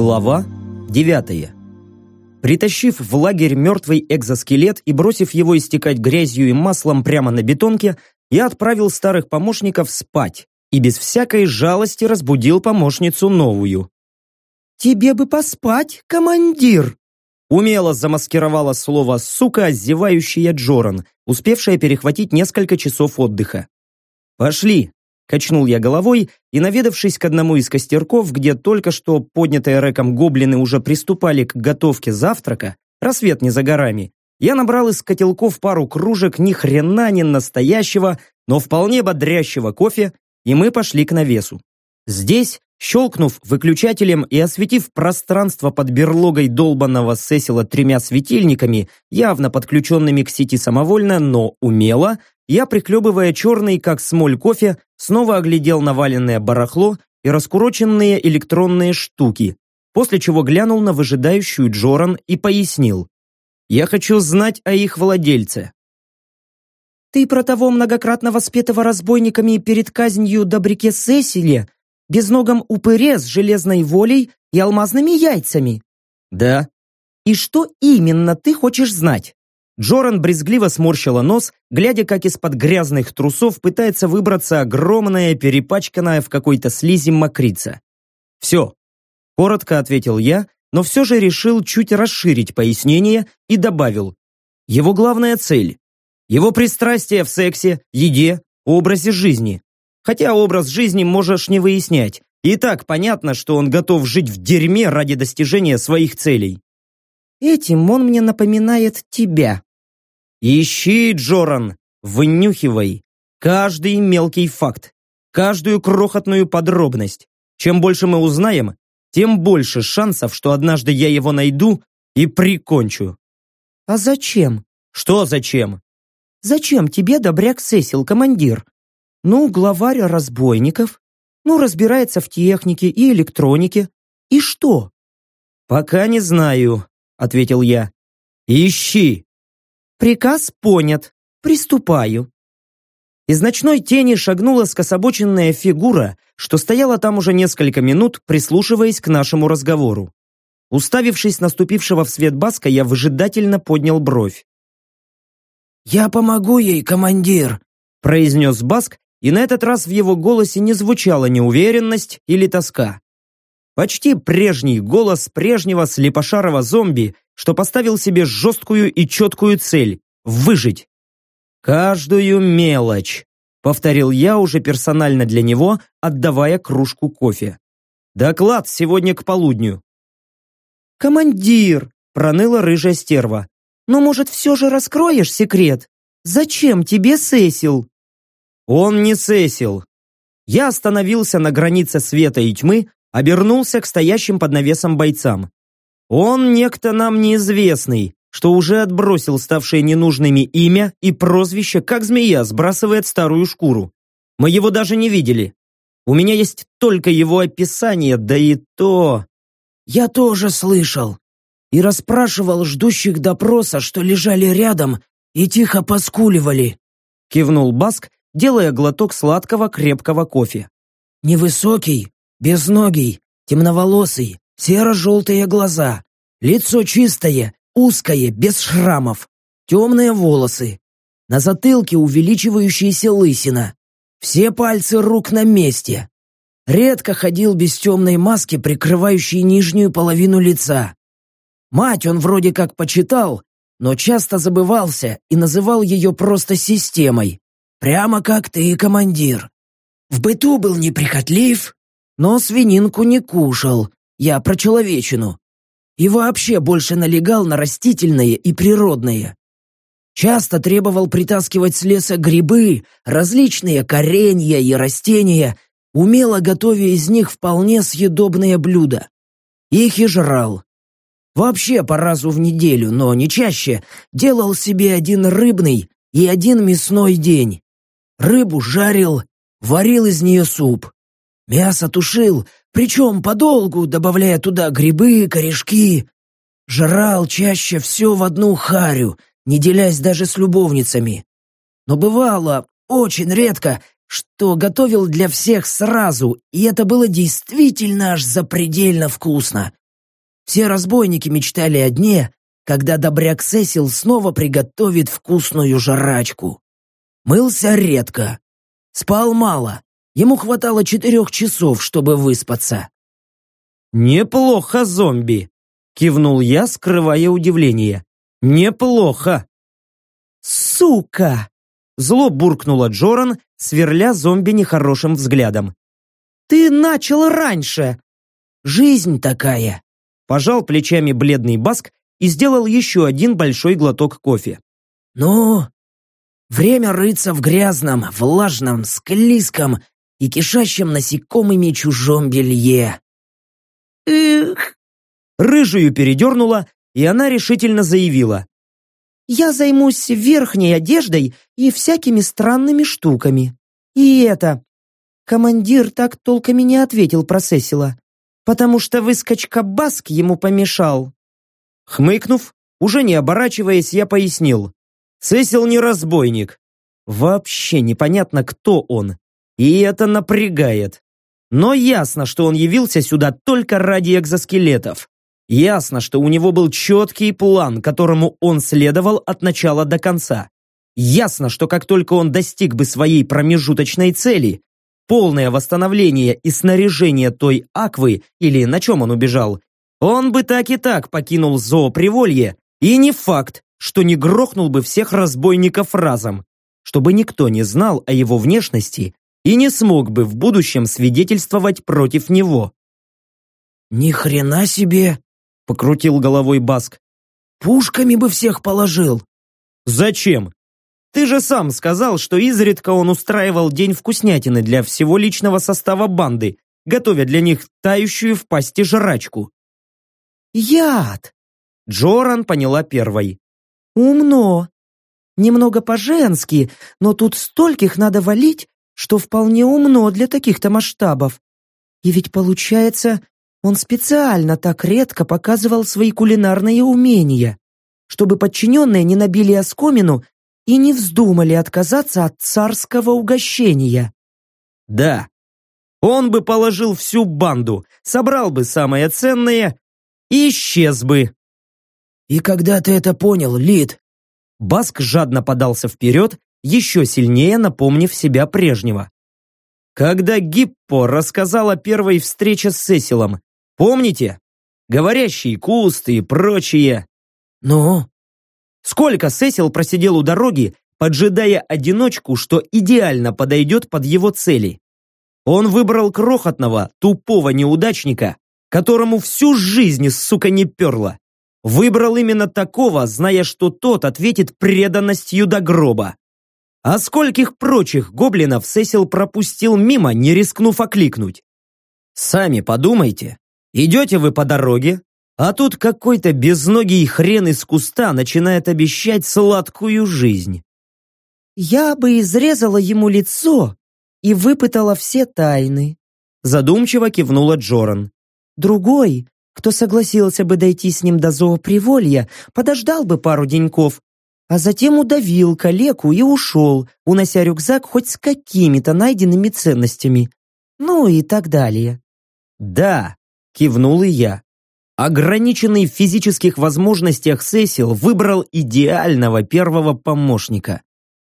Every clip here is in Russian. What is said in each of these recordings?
Глава 9. Притащив в лагерь мертвый экзоскелет и бросив его истекать грязью и маслом прямо на бетонке, я отправил старых помощников спать и без всякой жалости разбудил помощницу новую. «Тебе бы поспать, командир!» Умело замаскировала слово «сука» зевающая Джоран, успевшая перехватить несколько часов отдыха. «Пошли!» – качнул я головой и, наведавшись к одному из костерков, где только что поднятые рэком гоблины уже приступали к готовке завтрака, рассвет не за горами, я набрал из котелков пару кружек ни хрена не настоящего, но вполне бодрящего кофе, и мы пошли к навесу. Здесь Щелкнув выключателем и осветив пространство под берлогой долбанного Сесила тремя светильниками, явно подключенными к сети самовольно, но умело, я, прихлебывая черный, как смоль кофе, снова оглядел наваленное барахло и раскуроченные электронные штуки, после чего глянул на выжидающую Джоран и пояснил. «Я хочу знать о их владельце». «Ты про того многократно воспетого разбойниками перед казнью Добрике Сесиле, безногом упыре с железной волей и алмазными яйцами. Да. И что именно ты хочешь знать? Джоран брезгливо сморщила нос, глядя, как из-под грязных трусов пытается выбраться огромная, перепачканная в какой-то слизи мокрица. «Все», — коротко ответил я, но все же решил чуть расширить пояснение и добавил. Его главная цель — его пристрастие в сексе, еде, образе жизни. Хотя образ жизни можешь не выяснять. И так понятно, что он готов жить в дерьме ради достижения своих целей. Этим он мне напоминает тебя. Ищи, Джоран, вынюхивай. Каждый мелкий факт, каждую крохотную подробность. Чем больше мы узнаем, тем больше шансов, что однажды я его найду и прикончу. А зачем? Что зачем? Зачем тебе добряк Сесил, командир? Ну, главарь разбойников. Ну, разбирается в технике и электронике. И что? Пока не знаю, ответил я. Ищи. Приказ понят. Приступаю. Из ночной тени шагнула скособоченная фигура, что стояла там уже несколько минут, прислушиваясь к нашему разговору. Уставившись наступившего в свет Баска, я выжидательно поднял бровь. «Я помогу ей, командир», произнес Баск и на этот раз в его голосе не звучала неуверенность или тоска. Почти прежний голос прежнего слепошарого зомби, что поставил себе жесткую и четкую цель – выжить. «Каждую мелочь», – повторил я уже персонально для него, отдавая кружку кофе. «Доклад сегодня к полудню». «Командир», – проныла рыжая стерва, «ну, может, все же раскроешь секрет? Зачем тебе Сесил?» Он не Сесил. Я остановился на границе света и тьмы, обернулся к стоящим под навесом бойцам. Он некто нам неизвестный, что уже отбросил ставшие ненужными имя и прозвище, как змея сбрасывает старую шкуру. Мы его даже не видели. У меня есть только его описание, да и то... Я тоже слышал. И расспрашивал ждущих допроса, что лежали рядом и тихо поскуливали. Кивнул Баск делая глоток сладкого крепкого кофе. «Невысокий, безногий, темноволосый, серо-желтые глаза, лицо чистое, узкое, без шрамов, темные волосы, на затылке увеличивающаяся лысина, все пальцы рук на месте. Редко ходил без темной маски, прикрывающей нижнюю половину лица. Мать он вроде как почитал, но часто забывался и называл ее просто системой. Прямо как ты, командир. В быту был неприхотлив, но свининку не кушал. Я про человечину. И вообще больше налегал на растительное и природное. Часто требовал притаскивать с леса грибы, различные коренья и растения, умело готовя из них вполне съедобные блюда. Их и жрал. Вообще по разу в неделю, но не чаще, делал себе один рыбный и один мясной день. Рыбу жарил, варил из нее суп. Мясо тушил, причем подолгу, добавляя туда грибы, корешки. Жрал чаще все в одну харю, не делясь даже с любовницами. Но бывало, очень редко, что готовил для всех сразу, и это было действительно аж запредельно вкусно. Все разбойники мечтали о дне, когда добряк Сесил снова приготовит вкусную жрачку. Мылся редко. Спал мало. Ему хватало четырех часов, чтобы выспаться. «Неплохо, зомби!» — кивнул я, скрывая удивление. «Неплохо!» «Сука!» — зло буркнула Джоран, сверля зомби нехорошим взглядом. «Ты начал раньше!» «Жизнь такая!» Пожал плечами бледный Баск и сделал еще один большой глоток кофе. «Ну, время рыться в грязном, влажном, склизком и кишащем насекомыми чужом белье». «Эх!» Рыжую передернула, и она решительно заявила. «Я займусь верхней одеждой и всякими странными штуками. И это...» Командир так толком и не ответил про Сесила, потому что выскочка Баск ему помешал. Хмыкнув, уже не оборачиваясь, я пояснил. Сесил не разбойник. Вообще непонятно, кто он. И это напрягает. Но ясно, что он явился сюда только ради экзоскелетов. Ясно, что у него был четкий план, которому он следовал от начала до конца. Ясно, что как только он достиг бы своей промежуточной цели, полное восстановление и снаряжение той аквы, или на чем он убежал, он бы так и так покинул зооприволье, и не факт, что не грохнул бы всех разбойников разом, чтобы никто не знал о его внешности и не смог бы в будущем свидетельствовать против него. «Ни хрена себе!» — покрутил головой Баск. «Пушками бы всех положил!» «Зачем? Ты же сам сказал, что изредка он устраивал день вкуснятины для всего личного состава банды, готовя для них тающую в пасти жрачку». «Яд!» Джоран поняла первой. «Умно. Немного по-женски, но тут стольких надо валить, что вполне умно для таких-то масштабов. И ведь получается, он специально так редко показывал свои кулинарные умения, чтобы подчиненные не набили оскомину и не вздумали отказаться от царского угощения. Да, он бы положил всю банду, собрал бы самое ценное и исчез бы. И когда ты это понял, Лид? Баск жадно подался вперед еще сильнее напомнив себя прежнего. Когда Гиппо рассказал о первой встрече с Сесилом, помните? Говорящие кусты и прочее. Ну? Сколько Сесил просидел у дороги, поджидая одиночку, что идеально подойдет под его цели? Он выбрал крохотного, тупого неудачника, которому всю жизнь, сука, не перло. Выбрал именно такого, зная, что тот ответит преданностью до гроба. А скольких прочих гоблинов Сесил пропустил мимо, не рискнув окликнуть? Сами подумайте. Идете вы по дороге, а тут какой-то безногий хрен из куста начинает обещать сладкую жизнь. «Я бы изрезала ему лицо и выпытала все тайны», задумчиво кивнула Джоран. «Другой, кто согласился бы дойти с ним до зооприволья, подождал бы пару деньков, а затем удавил калеку и ушел, унося рюкзак хоть с какими-то найденными ценностями. Ну и так далее. «Да», — кивнул и я. Ограниченный в физических возможностях Сесил выбрал идеального первого помощника.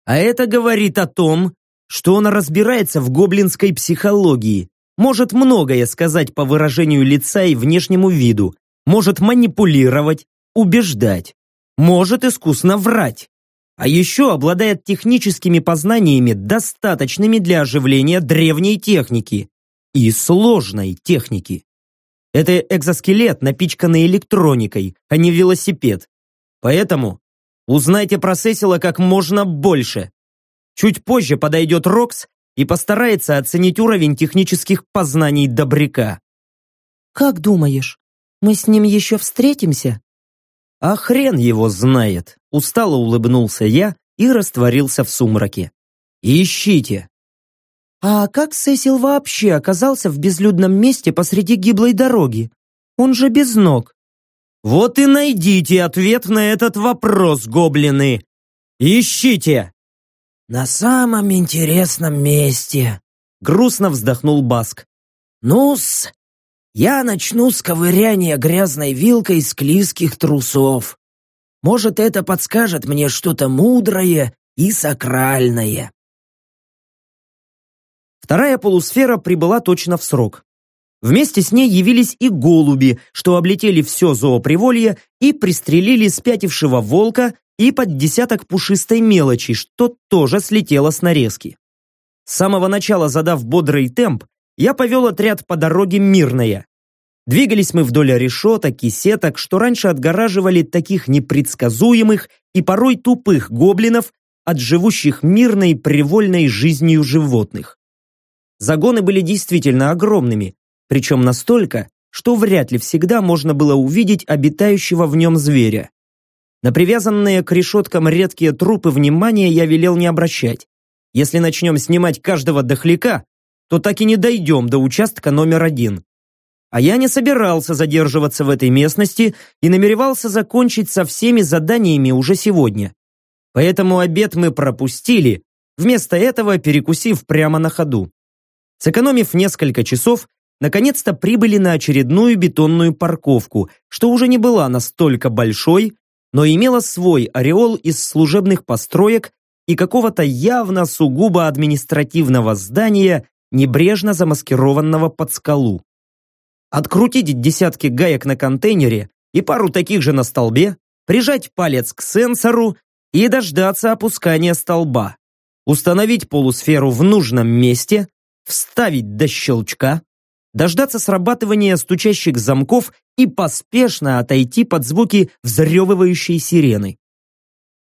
А это говорит о том, что он разбирается в гоблинской психологии, может многое сказать по выражению лица и внешнему виду, может манипулировать, убеждать может искусно врать, а еще обладает техническими познаниями, достаточными для оживления древней техники и сложной техники. Это экзоскелет, напичканный электроникой, а не велосипед. Поэтому узнайте про Сесила как можно больше. Чуть позже подойдет Рокс и постарается оценить уровень технических познаний добряка. «Как думаешь, мы с ним еще встретимся?» А хрен его знает. Устало улыбнулся я и растворился в сумраке. Ищите. А как Сесил вообще оказался в безлюдном месте посреди гиблой дороги? Он же без ног. Вот и найдите ответ на этот вопрос, гоблины. Ищите. На самом интересном месте. Грустно вздохнул Баск. Ну-с, я начну с ковыряния грязной вилкой склизких трусов. Может, это подскажет мне что-то мудрое и сакральное. Вторая полусфера прибыла точно в срок. Вместе с ней явились и голуби, что облетели все зооприволье и пристрелили спятившего волка и под десяток пушистой мелочи, что тоже слетело с нарезки. С самого начала задав бодрый темп, я повел отряд по дороге Мирная. Двигались мы вдоль решеток и сеток, что раньше отгораживали таких непредсказуемых и порой тупых гоблинов от живущих мирной привольной жизнью животных. Загоны были действительно огромными, причем настолько, что вряд ли всегда можно было увидеть обитающего в нем зверя. На привязанные к решеткам редкие трупы внимания я велел не обращать. Если начнем снимать каждого дохляка, то так и не дойдем до участка номер один. А я не собирался задерживаться в этой местности и намеревался закончить со всеми заданиями уже сегодня. Поэтому обед мы пропустили, вместо этого перекусив прямо на ходу. Сэкономив несколько часов, наконец-то прибыли на очередную бетонную парковку, что уже не была настолько большой, но имела свой ореол из служебных построек и какого-то явно сугубо административного здания, небрежно замаскированного под скалу. Открутить десятки гаек на контейнере и пару таких же на столбе, прижать палец к сенсору и дождаться опускания столба, установить полусферу в нужном месте, вставить до щелчка, дождаться срабатывания стучащих замков и поспешно отойти под звуки взрёвывающей сирены.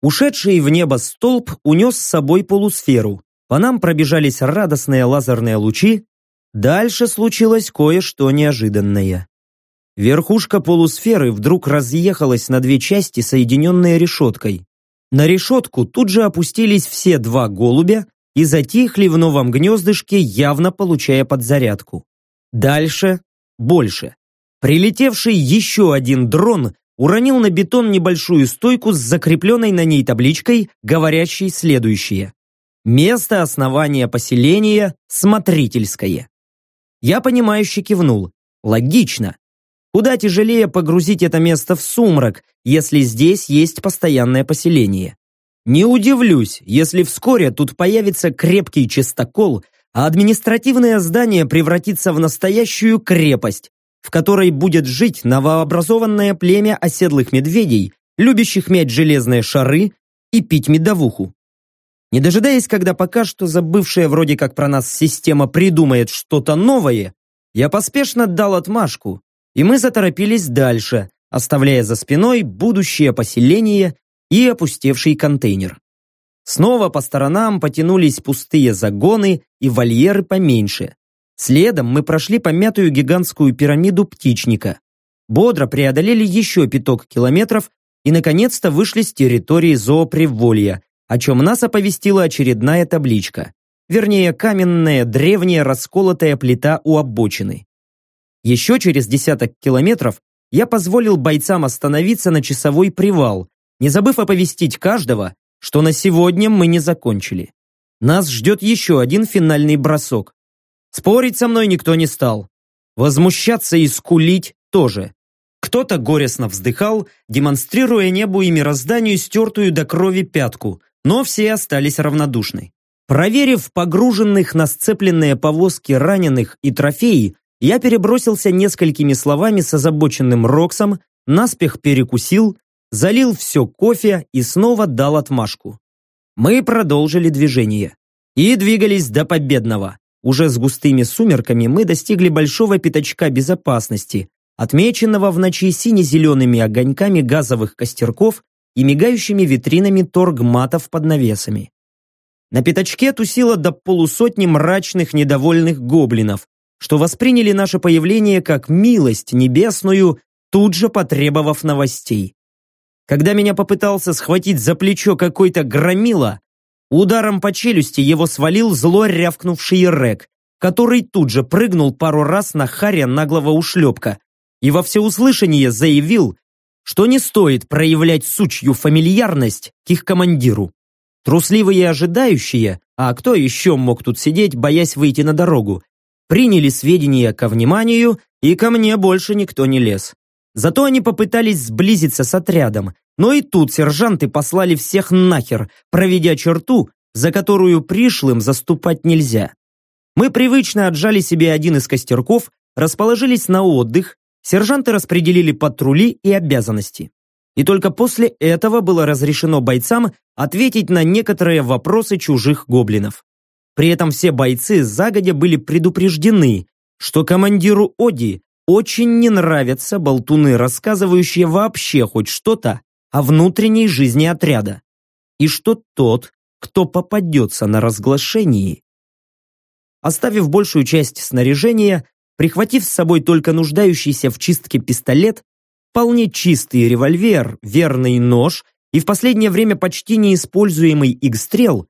Ушедший в небо столб унес с собой полусферу. По нам пробежались радостные лазерные лучи. Дальше случилось кое-что неожиданное. Верхушка полусферы вдруг разъехалась на две части, соединенные решеткой. На решетку тут же опустились все два голубя и затихли в новом гнездышке, явно получая подзарядку. Дальше больше. Прилетевший еще один дрон уронил на бетон небольшую стойку с закрепленной на ней табличкой, говорящей следующее. Место основания поселения Смотрительское. Я понимающе кивнул. Логично. Куда тяжелее погрузить это место в сумрак, если здесь есть постоянное поселение. Не удивлюсь, если вскоре тут появится крепкий чистокол, а административное здание превратится в настоящую крепость, в которой будет жить новообразованное племя оседлых медведей, любящих мять железные шары и пить медовуху. Не дожидаясь, когда пока что забывшая вроде как про нас система придумает что-то новое, я поспешно дал отмашку, и мы заторопились дальше, оставляя за спиной будущее поселение и опустевший контейнер. Снова по сторонам потянулись пустые загоны и вольеры поменьше. Следом мы прошли помятую гигантскую пирамиду птичника. Бодро преодолели еще пяток километров и, наконец-то, вышли с территории зооприволья, о чем нас оповестила очередная табличка. Вернее, каменная, древняя, расколотая плита у обочины. Еще через десяток километров я позволил бойцам остановиться на часовой привал, не забыв оповестить каждого, что на сегодня мы не закончили. Нас ждет еще один финальный бросок. Спорить со мной никто не стал. Возмущаться и скулить тоже. Кто-то горестно вздыхал, демонстрируя небу и мирозданию стертую до крови пятку, но все остались равнодушны. Проверив погруженных на сцепленные повозки раненых и трофеи, я перебросился несколькими словами с озабоченным Роксом, наспех перекусил залил все кофе и снова дал отмашку. Мы продолжили движение и двигались до победного. Уже с густыми сумерками мы достигли большого пятачка безопасности, отмеченного в ночи сине-зелеными огоньками газовых костерков и мигающими витринами торгматов под навесами. На пятачке тусило до полусотни мрачных недовольных гоблинов, что восприняли наше появление как милость небесную, тут же потребовав новостей. Когда меня попытался схватить за плечо какой-то громила, ударом по челюсти его свалил зло рявкнувший Рек, который тут же прыгнул пару раз на харя наглого ушлепка и во всеуслышание заявил, что не стоит проявлять сучью фамильярность к их командиру. Трусливые ожидающие, а кто еще мог тут сидеть, боясь выйти на дорогу, приняли сведения ко вниманию и ко мне больше никто не лез. Зато они попытались сблизиться с отрядом, но и тут сержанты послали всех нахер, проведя черту, за которую пришлым заступать нельзя. Мы привычно отжали себе один из костерков, расположились на отдых, сержанты распределили патрули и обязанности. И только после этого было разрешено бойцам ответить на некоторые вопросы чужих гоблинов. При этом все бойцы загодя были предупреждены, что командиру Оди очень не нравятся болтуны, рассказывающие вообще хоть что-то о внутренней жизни отряда. И что тот, кто попадется на разглашении. Оставив большую часть снаряжения, прихватив с собой только нуждающийся в чистке пистолет, вполне чистый револьвер, верный нож и в последнее время почти неиспользуемый игстрел,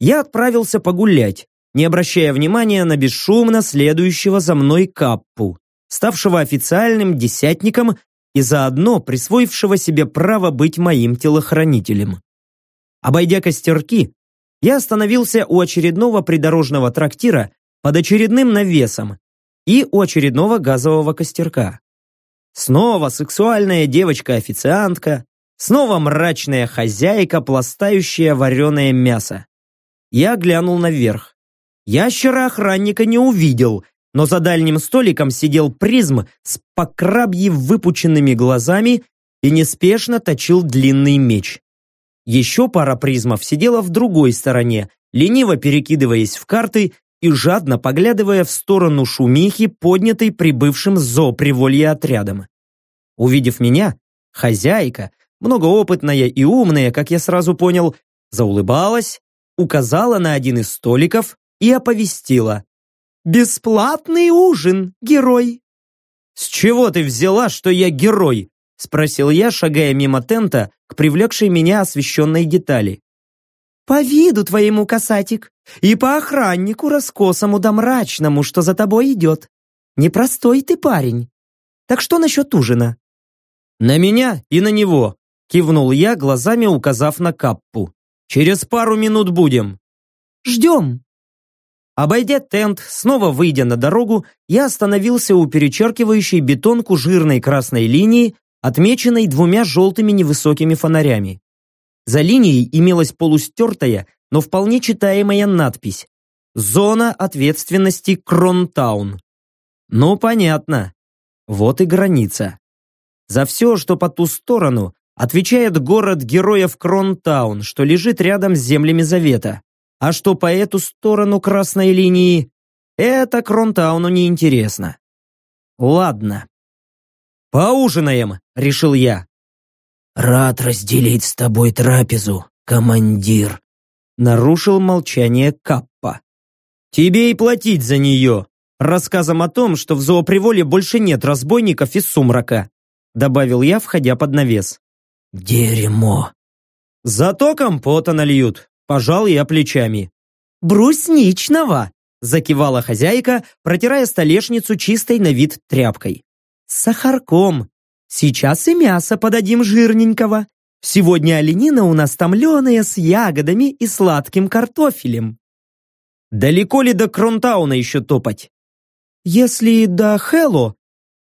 я отправился погулять, не обращая внимания на бесшумно следующего за мной каппу, ставшего официальным десятником и заодно присвоившего себе право быть моим телохранителем. Обойдя костерки, я остановился у очередного придорожного трактира под очередным навесом и у очередного газового костерка. Снова сексуальная девочка-официантка, снова мрачная хозяйка, пластающая вареное мясо. Я глянул наверх. Ящера-охранника не увидел, но за дальним столиком сидел призм с покрабьи выпученными глазами и неспешно точил длинный меч. Еще пара призмов сидела в другой стороне, лениво перекидываясь в карты и жадно поглядывая в сторону шумихи, поднятой прибывшим с зооприволья отрядом. Увидев меня, хозяйка, многоопытная и умная, как я сразу понял, заулыбалась, указала на один из столиков и оповестила. «Бесплатный ужин, герой!» «С чего ты взяла, что я герой?» спросил я, шагая мимо тента к привлекшей меня освещенной детали. «По виду твоему, касатик, и по охраннику раскосому да мрачному, что за тобой идет. Непростой ты парень. Так что насчет ужина?» «На меня и на него», кивнул я, глазами указав на каппу. «Через пару минут будем». «Ждем», Обойдя тент, снова выйдя на дорогу, я остановился у перечеркивающей бетонку жирной красной линии, отмеченной двумя желтыми невысокими фонарями. За линией имелась полустертая, но вполне читаемая надпись «Зона ответственности Кронтаун». Ну, понятно. Вот и граница. За все, что по ту сторону, отвечает город героев Кронтаун, что лежит рядом с землями Завета а что по эту сторону красной линии, это Кронтауну не интересно. Ладно. «Поужинаем», — решил я. «Рад разделить с тобой трапезу, командир», — нарушил молчание Каппа. «Тебе и платить за нее», рассказом о том, что в зооприволе больше нет разбойников из сумрака», добавил я, входя под навес. «Дерьмо!» «Зато компота нальют», Пожал я плечами. «Брусничного!» закивала хозяйка, протирая столешницу чистой на вид тряпкой. «С сахарком. Сейчас и мясо подадим жирненького. Сегодня оленина у нас томленая с ягодами и сладким картофелем». «Далеко ли до Кронтауна еще топать?» «Если до Хэлло,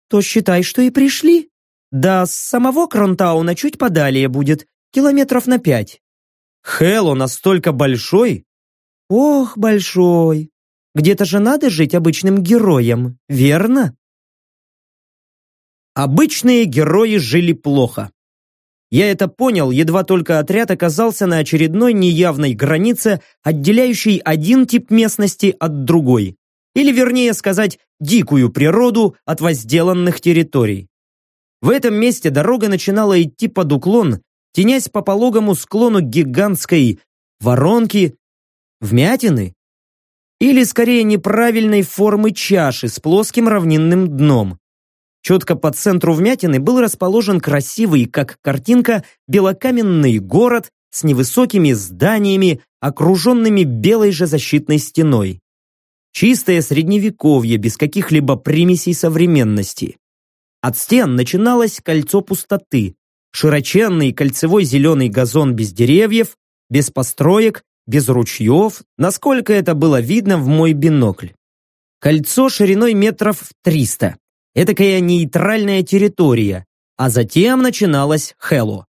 то считай, что и пришли. До самого Кронтауна чуть подалее будет, километров на пять». Хэлло настолько большой? Ох, большой. Где-то же надо жить обычным героем, верно? Обычные герои жили плохо. Я это понял, едва только отряд оказался на очередной неявной границе, отделяющей один тип местности от другой. Или, вернее сказать, дикую природу от возделанных территорий. В этом месте дорога начинала идти под уклон, тенясь по пологому склону гигантской воронки, вмятины или скорее неправильной формы чаши с плоским равнинным дном. Четко по центру вмятины был расположен красивый, как картинка, белокаменный город с невысокими зданиями, окруженными белой же защитной стеной. Чистое средневековье без каких-либо примесей современности. От стен начиналось кольцо пустоты, широченный кольцевой зеленый газон без деревьев, без построек, без ручьев, насколько это было видно в мой бинокль. Кольцо шириной метров в 300. Этакая нейтральная территория, а затем начиналась Хэлло.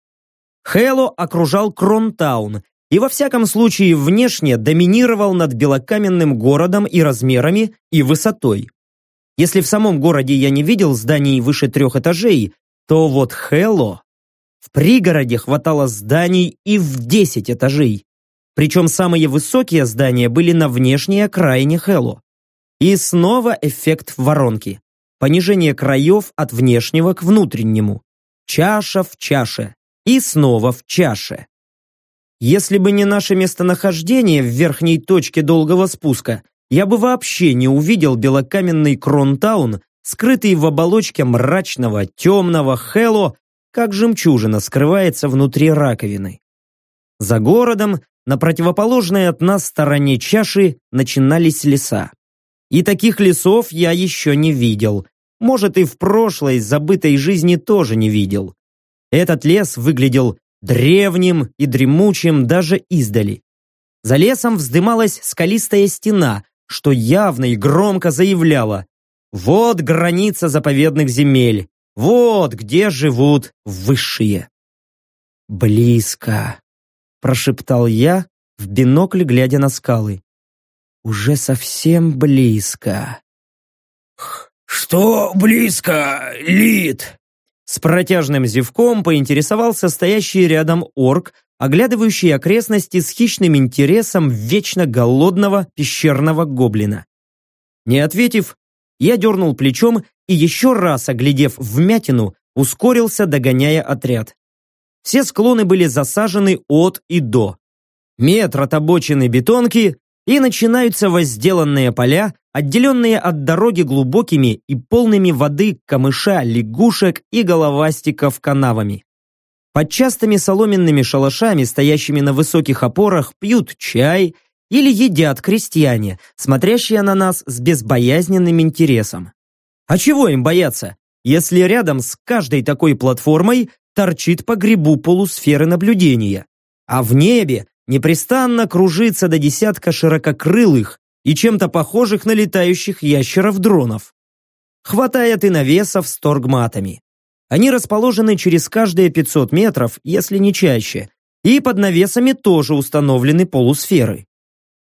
Хэлло окружал Кронтаун и во всяком случае внешне доминировал над белокаменным городом и размерами, и высотой. Если в самом городе я не видел зданий выше трех этажей, то вот Хэлло... В пригороде хватало зданий и в 10 этажей. Причем самые высокие здания были на внешней окраине Хэлло. И снова эффект воронки. Понижение краев от внешнего к внутреннему. Чаша в чаше. И снова в чаше. Если бы не наше местонахождение в верхней точке долгого спуска, я бы вообще не увидел белокаменный Кронтаун, скрытый в оболочке мрачного, темного Хэлло, как жемчужина скрывается внутри раковины. За городом, на противоположной от нас стороне чаши, начинались леса. И таких лесов я еще не видел. Может, и в прошлой забытой жизни тоже не видел. Этот лес выглядел древним и дремучим даже издали. За лесом вздымалась скалистая стена, что явно и громко заявляла «Вот граница заповедных земель, вот где живут высшие». «Близко», – прошептал я, в бинокль глядя на скалы уже совсем близко. «Что близко, Лид?» С протяжным зевком поинтересовался стоящий рядом орк, оглядывающий окрестности с хищным интересом вечно голодного пещерного гоблина. Не ответив, я дернул плечом и еще раз, оглядев вмятину, ускорился, догоняя отряд. Все склоны были засажены от и до. Метр от обочины бетонки, и начинаются возделанные поля, отделенные от дороги глубокими и полными воды камыша, лягушек и головастиков канавами. Под частыми соломенными шалашами, стоящими на высоких опорах, пьют чай или едят крестьяне, смотрящие на нас с безбоязненным интересом. А чего им бояться, если рядом с каждой такой платформой торчит по грибу полусферы наблюдения, а в небе непрестанно кружится до десятка ширококрылых и чем-то похожих на летающих ящеров-дронов. Хватает и навесов с торгматами. Они расположены через каждые 500 метров, если не чаще, и под навесами тоже установлены полусферы.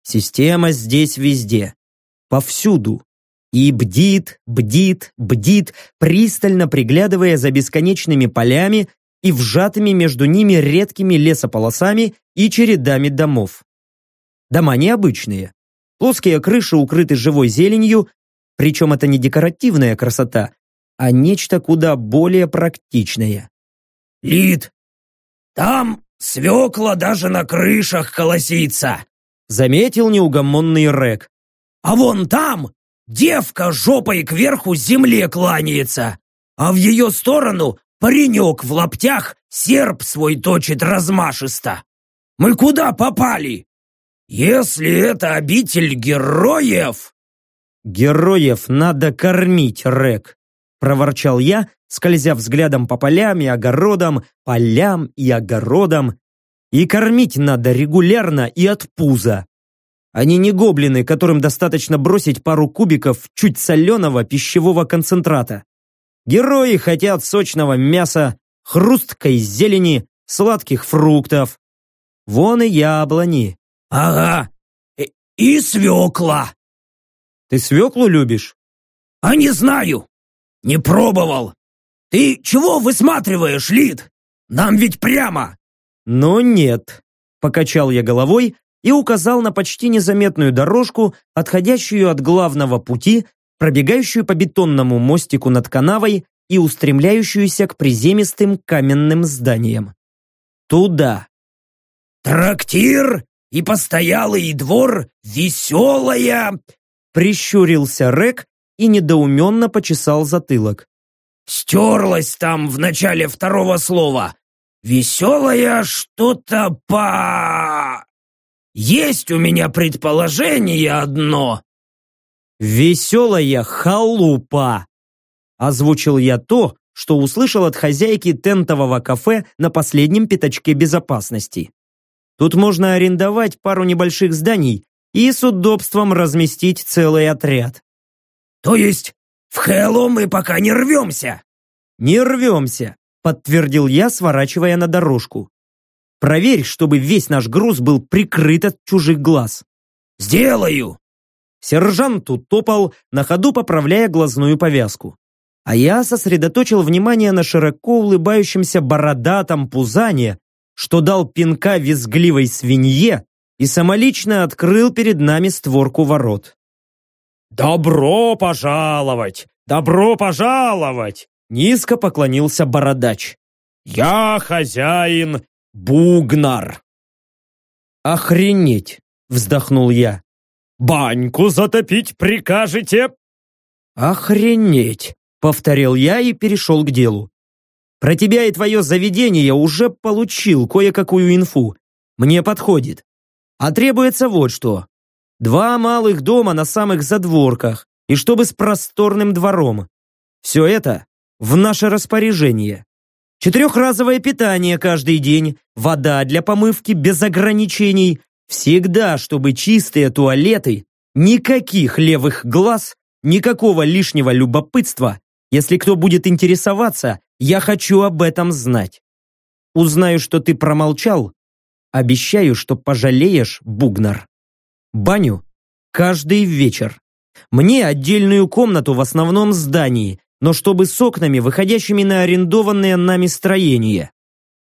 Система здесь везде, повсюду. И бдит, бдит, бдит, пристально приглядывая за бесконечными полями и вжатыми между ними редкими лесополосами и чередами домов. Дома необычные. Плоские крыши укрыты живой зеленью, причем это не декоративная красота, а нечто куда более практичное. «Лид, там свекла даже на крышах колосится», заметил неугомонный Рек. «А вон там девка жопой кверху земле кланяется, а в ее сторону Паренек в лаптях серп свой точит размашисто. Мы куда попали? Если это обитель героев...» «Героев надо кормить, Рек», — проворчал я, скользя взглядом по полям и огородам, полям и огородам. «И кормить надо регулярно и от пуза. Они не гоблины, которым достаточно бросить пару кубиков чуть соленого пищевого концентрата. Герои хотят сочного мяса, хрусткой зелени, сладких фруктов. Вон и яблони. Ага, и, и свекла. Ты свеклу любишь? А не знаю. Не пробовал. Ты чего высматриваешь, Лид? Нам ведь прямо. Но нет. Покачал я головой и указал на почти незаметную дорожку, отходящую от главного пути пробегающую по бетонному мостику над канавой и устремляющуюся к приземистым каменным зданиям. Туда. «Трактир и постоялый двор веселая!» Прищурился Рек и недоуменно почесал затылок. «Стерлась там в начале второго слова. Веселая что-то по...» «Есть у меня предположение одно, «Веселая халупа!» Озвучил я то, что услышал от хозяйки тентового кафе на последнем пятачке безопасности. Тут можно арендовать пару небольших зданий и с удобством разместить целый отряд. «То есть В Хэлло мы пока не рвемся. Не рвемся, подтвердил я, сворачивая на дорожку. Проверь, чтобы весь наш груз был прикрыт от чужих глаз. Сделаю. Сержант утопал, на ходу поправляя глазную повязку. А я сосредоточил внимание на широко улыбающемся бородатом пузане, что дал пинка визгливой свинье и самолично открыл перед нами створку ворот. «Добро пожаловать! Добро пожаловать!» Низко поклонился бородач. «Я хозяин Бугнар!» «Охренеть!» — вздохнул я. «Баньку затопить прикажете?» «Охренеть!» — повторил я и перешел к делу. «Про тебя и твое заведение уже получил кое-какую инфу. Мне подходит. А требуется вот что. Два малых дома на самых задворках, и чтобы с просторным двором. Все это в наше распоряжение. Четырехразовое питание каждый день, вода для помывки без ограничений, всегда, чтобы чистые туалеты, никаких левых глаз, никакого лишнего любопытства. Если кто будет интересоваться, я хочу об этом знать. Узнаю, что ты промолчал, обещаю, что пожалеешь, Бугнар. Баню каждый вечер. Мне отдельную комнату в основном здании, но чтобы с окнами, выходящими на арендованное нами строение.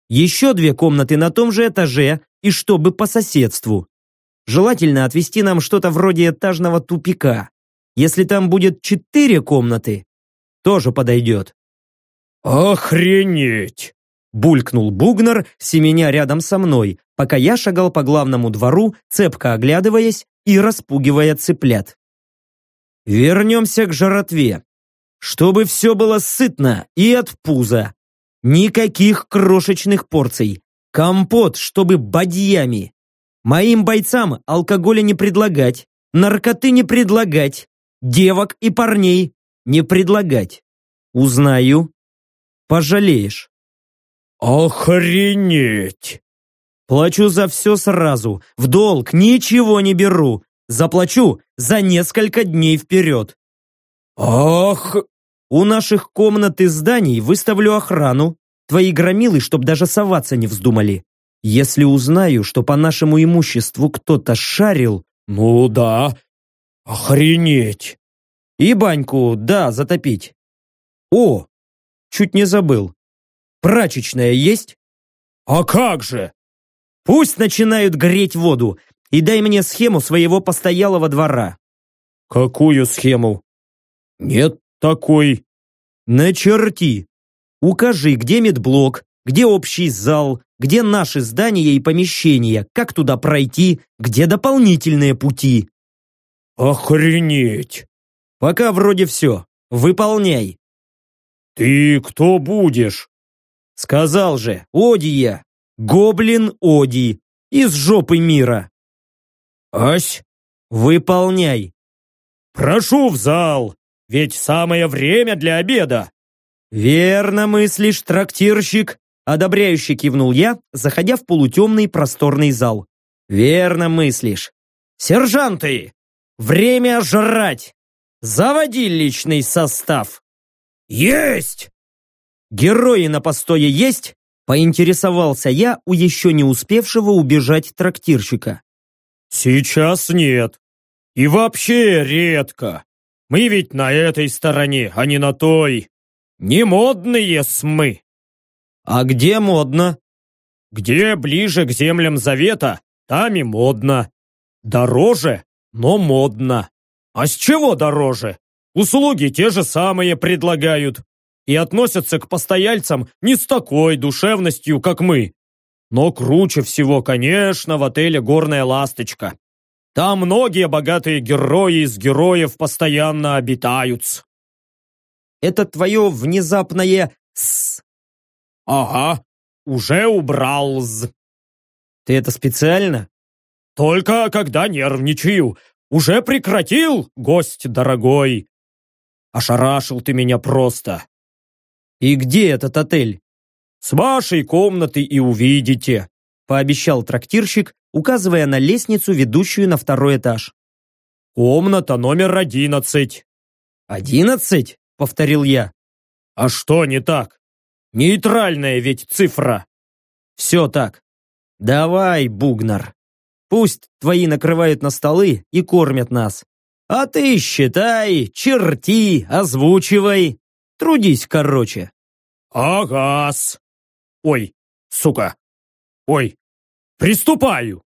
Еще две комнаты на том же этаже и чтобы по соседству. Желательно отвести нам что-то вроде этажного тупика. Если там будет четыре комнаты, тоже подойдет. «Охренеть!» Булькнул Бугнер, семеня рядом со мной, пока я шагал по главному двору, цепко оглядываясь и распугивая цыплят. Вернемся к жратве. Чтобы все было сытно и от пуза. Никаких крошечных порций. Компот, чтобы бадьями. Моим бойцам алкоголя не предлагать, наркоты не предлагать, девок и парней не предлагать. Узнаю. Пожалеешь. «Охренеть!» Плачу за все сразу, в долг ничего не беру. Заплачу за несколько дней вперед. «Ах!» У наших комнат и зданий выставлю охрану. Твои громилы, чтоб даже соваться не вздумали. Если узнаю, что по нашему имуществу кто-то шарил... Ну да, охренеть. И баньку, да, затопить. О, чуть не забыл. Прачечная есть? А как же? Пусть начинают греть воду. И дай мне схему своего постоялого двора. Какую схему? Нет такой. Начерти. Укажи, где медблок, где общий зал, где наши здания и помещения, как туда пройти, где дополнительные пути. Охренеть. Пока вроде все. Выполняй. Ты кто будешь? Сказал же, Оди я. Гоблин Оди. Из жопы мира. Ась, выполняй. Прошу в зал, ведь самое время для обеда. Верно мыслишь, трактирщик, одобряюще кивнул я, заходя в полутемный просторный зал. Верно мыслишь. Сержанты, время жрать. Заводи личный состав. Есть! Герои на постое есть? Поинтересовался я у еще не успевшего убежать трактирщика. Сейчас нет. И вообще редко. Мы ведь на этой стороне, а не на той. Не модные смы. А где модно? Где ближе к землям завета, там и модно. Дороже, но модно. А с чего дороже? Услуги те же самые предлагают и относятся к постояльцам не с такой душевностью, как мы. Но круче всего, конечно, в отеле «Горная ласточка». Там многие богатые герои из героев постоянно обитают. Это твое внезапное «с». Ага, уже убрал «з». Ты это специально? Только когда нервничаю. Уже прекратил, гость дорогой. Ошарашил ты меня просто. «И где этот отель?» «С вашей комнаты и увидите», пообещал трактирщик, указывая на лестницу, ведущую на второй этаж. «Комната номер одиннадцать». «Одиннадцать?» — повторил я. А что не так? Нейтральная ведь цифра. Все так. Давай, Бугнар. Пусть твои накрывают на столы и кормят нас. А ты считай, черти, озвучивай. Трудись короче. Агас. Ой, сука. Ой, приступаю.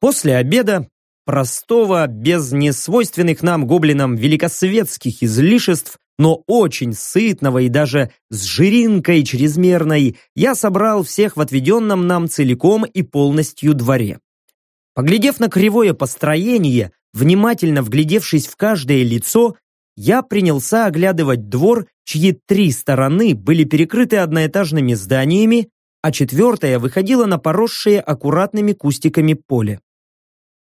После обеда, простого, без несвойственных нам гоблинам великосветских излишеств, но очень сытного и даже с жиринкой чрезмерной, я собрал всех в отведенном нам целиком и полностью дворе. Поглядев на кривое построение, внимательно вглядевшись в каждое лицо, я принялся оглядывать двор, чьи три стороны были перекрыты одноэтажными зданиями, а четвертая выходила на поросшее аккуратными кустиками поле.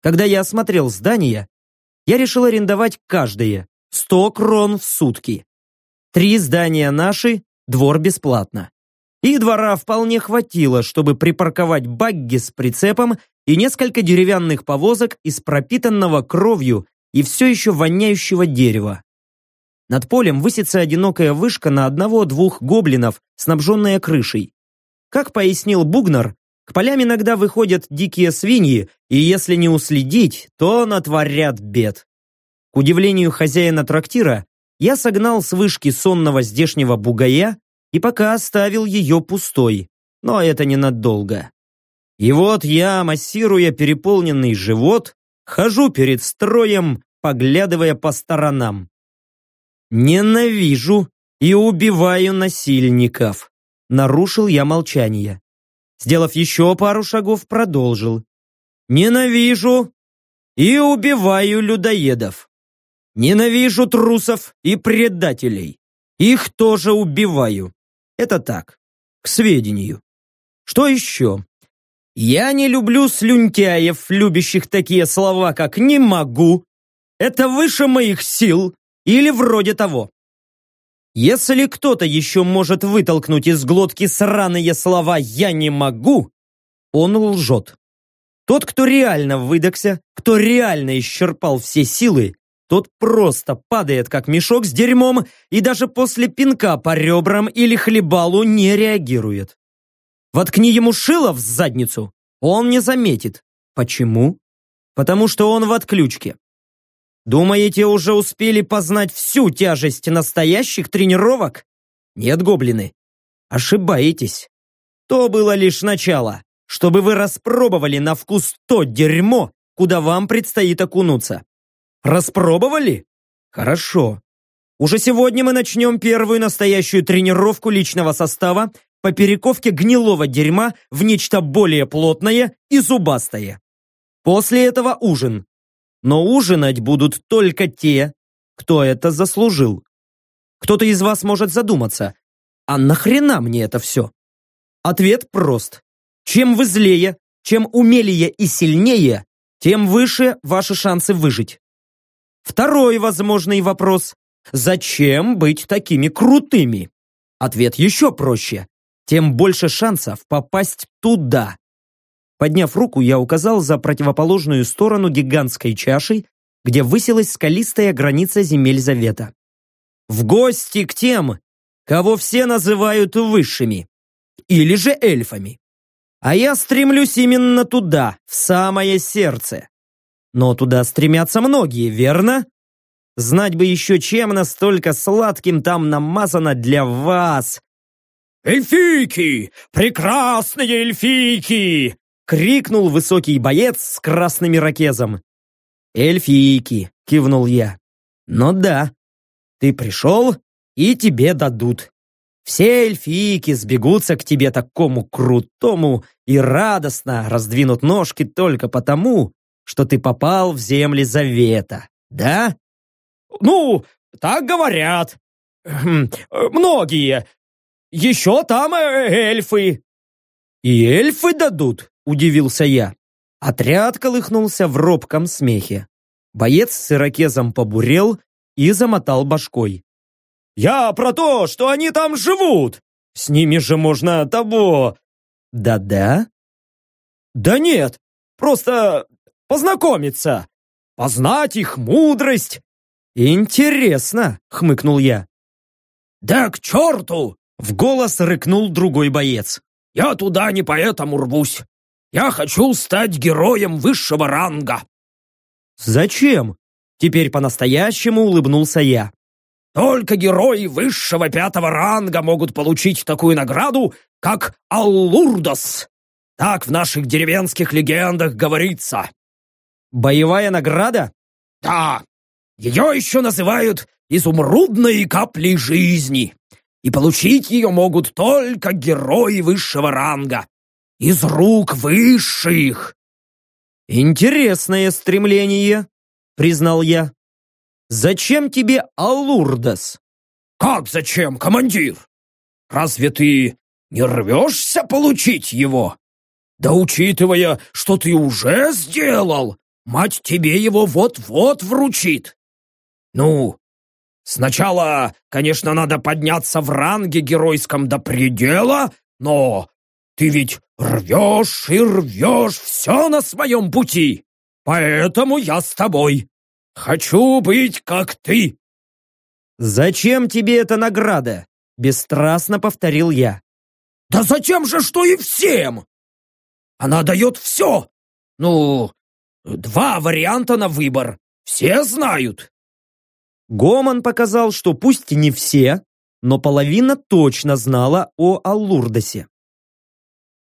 Когда я осмотрел здание, я решил арендовать каждое, 100 крон в сутки. Три здания наши, двор бесплатно. И двора вполне хватило, чтобы припарковать багги с прицепом и несколько деревянных повозок из пропитанного кровью и все еще воняющего дерева. Над полем высится одинокая вышка на одного-двух гоблинов, снабженная крышей. Как пояснил Бугнар, к полям иногда выходят дикие свиньи, и если не уследить, то натворят бед. К удивлению хозяина трактира, я согнал с вышки сонного здешнего бугая и пока оставил ее пустой, но это ненадолго. И вот я, массируя переполненный живот, хожу перед строем, поглядывая по сторонам. Ненавижу и убиваю насильников. Нарушил я молчание. Сделав еще пару шагов, продолжил. Ненавижу и убиваю людоедов. Ненавижу трусов и предателей. Их тоже убиваю. Это так, к сведению. Что еще? Я не люблю слюнтяев, любящих такие слова, как «не могу», «это выше моих сил» или вроде того. Если кто-то еще может вытолкнуть из глотки сраные слова «я не могу», он лжет. Тот, кто реально выдохся, кто реально исчерпал все силы, тот просто падает, как мешок с дерьмом, и даже после пинка по ребрам или хлебалу не реагирует. Воткни ему шило в задницу, он не заметит. Почему? Потому что он в отключке. Думаете, уже успели познать всю тяжесть настоящих тренировок? Нет, гоблины. Ошибаетесь. То было лишь начало, чтобы вы распробовали на вкус то дерьмо, куда вам предстоит окунуться. Распробовали? Хорошо. Уже сегодня мы начнем первую настоящую тренировку личного состава по перековке гнилого дерьма в нечто более плотное и зубастое. После этого ужин. Но ужинать будут только те, кто это заслужил. Кто-то из вас может задуматься, а нахрена мне это все? Ответ прост. Чем вы злее, чем умелее и сильнее, тем выше ваши шансы выжить. Второй возможный вопрос. Зачем быть такими крутыми? Ответ еще проще. Тем больше шансов попасть туда. Подняв руку, я указал за противоположную сторону гигантской чаши, где высилась скалистая граница земель Завета. В гости к тем, кого все называют высшими. Или же эльфами. А я стремлюсь именно туда, в самое сердце. Но туда стремятся многие, верно? Знать бы еще, чем настолько сладким там намазано для вас. «Эльфийки! Прекрасные эльфийки!» Крикнул высокий боец с красным ирокезом. «Эльфийки!» — кивнул я. «Ну да, ты пришел, и тебе дадут. Все эльфийки сбегутся к тебе такому крутому и радостно раздвинут ножки только потому, что ты попал в земли Завета, да? Ну, так говорят. Хм, многие. Еще там э, эльфы. И эльфы дадут, удивился я. Отряд колыхнулся в робком смехе. Боец с ирокезом побурел и замотал башкой. «Я про то, что они там живут! С ними же можно того...» «Да-да?» «Да нет, просто познакомиться, познать их мудрость. «Интересно», — хмыкнул я. «Да к черту!» — в голос рыкнул другой боец. «Я туда не поэтому рвусь. Я хочу стать героем высшего ранга». «Зачем?» Теперь по-настоящему улыбнулся я. «Только герои высшего пятого ранга могут получить такую награду, как Аллурдос. Так в наших деревенских легендах говорится». «Боевая награда?» «Да. Ее еще называют изумрудной каплей жизни. И получить ее могут только герои высшего ранга. Из рук высших. Интересное стремление, признал я. Зачем тебе Алурдас? Как зачем, командир? Разве ты не рвешься получить его? Да учитывая, что ты уже сделал, мать тебе его вот-вот вручит. Ну, сначала, конечно, надо подняться в ранге геройском до предела, но ты ведь рвешь и рвешь все на своем пути. Поэтому я с тобой. Хочу быть как ты. Зачем тебе эта награда? Бесстрастно повторил я. Да зачем же, что и всем? Она дает все. Ну, два варианта на выбор. Все знают. Гомон показал, что пусть и не все, но половина точно знала о Аллурдосе.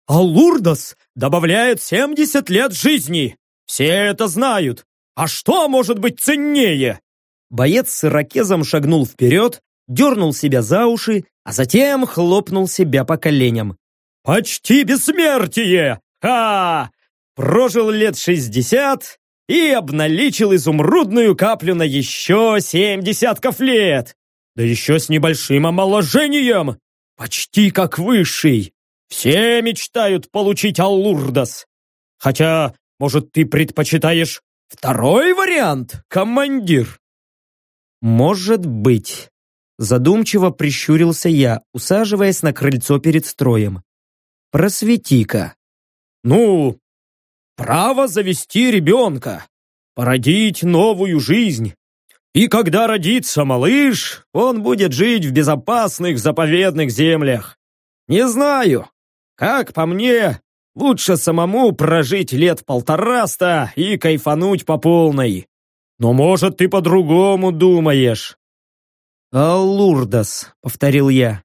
«Аллурдос добавляет 70 лет жизни! Все это знают! А что может быть ценнее?» Боец с ирокезом шагнул вперед, дернул себя за уши, а затем хлопнул себя по коленям. «Почти бессмертие! Ха! Прожил лет шестьдесят, и обналичил изумрудную каплю на еще семь десятков лет. Да еще с небольшим омоложением. Почти как высший. Все мечтают получить Аллурдас. Хотя, может, ты предпочитаешь второй вариант, командир? Может быть. Задумчиво прищурился я, усаживаясь на крыльцо перед строем. Просвети-ка. Ну, право завести ребенка, породить новую жизнь. И когда родится малыш, он будет жить в безопасных заповедных землях. Не знаю, как по мне, лучше самому прожить лет полтораста и кайфануть по полной. Но может ты по-другому думаешь. «Аллурдас», — повторил я.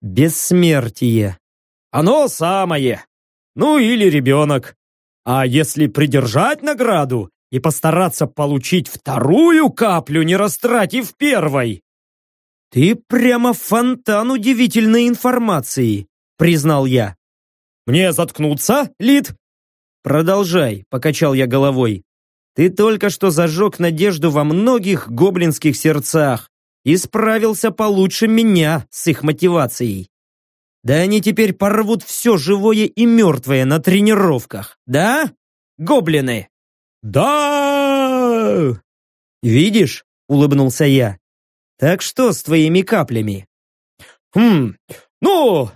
«Бессмертие». «Оно самое. Ну или ребенок. А если придержать награду и постараться получить вторую каплю, не растратив первой?» «Ты прямо фонтан удивительной информации», — признал я. «Мне заткнуться, Лид?» «Продолжай», — покачал я головой. «Ты только что зажег надежду во многих гоблинских сердцах и справился получше меня с их мотивацией. Да они теперь порвут все живое и мертвое на тренировках, да, гоблины?» «Да!» «Видишь?» — улыбнулся я. «Так что с твоими каплями?» «Хм, ну,